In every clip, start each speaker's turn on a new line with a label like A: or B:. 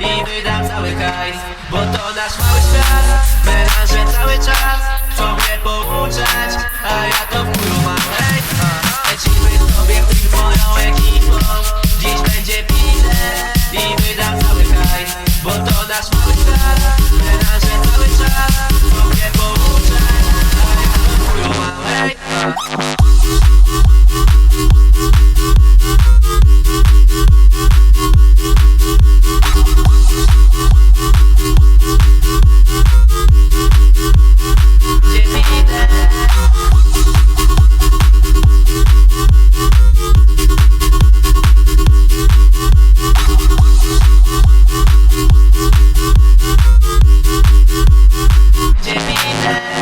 A: I wydam cały hajs Bo to nasz mały świat Melanże cały czas Chcą mnie Bo to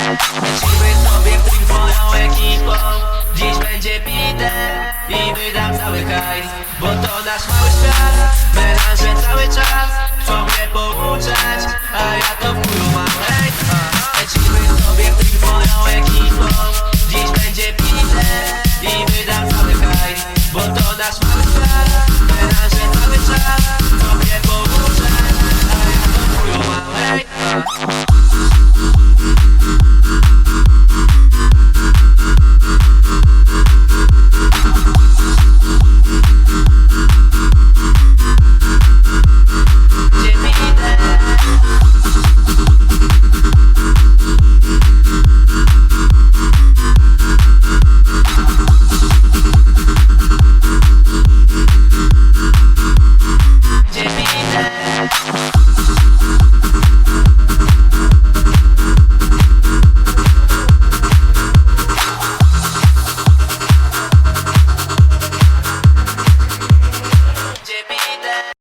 A: Lecimy sobie w trik moją ekipą. Dziś będzie bite I wydam cały hajs Bo to nasz mały świat. Melanże cały czas Chcą mnie pouczać A ja to w mam. Sobie w trik moją ekipą. Dziś będzie bite I wydam cały hajs Bo to nasz mały świat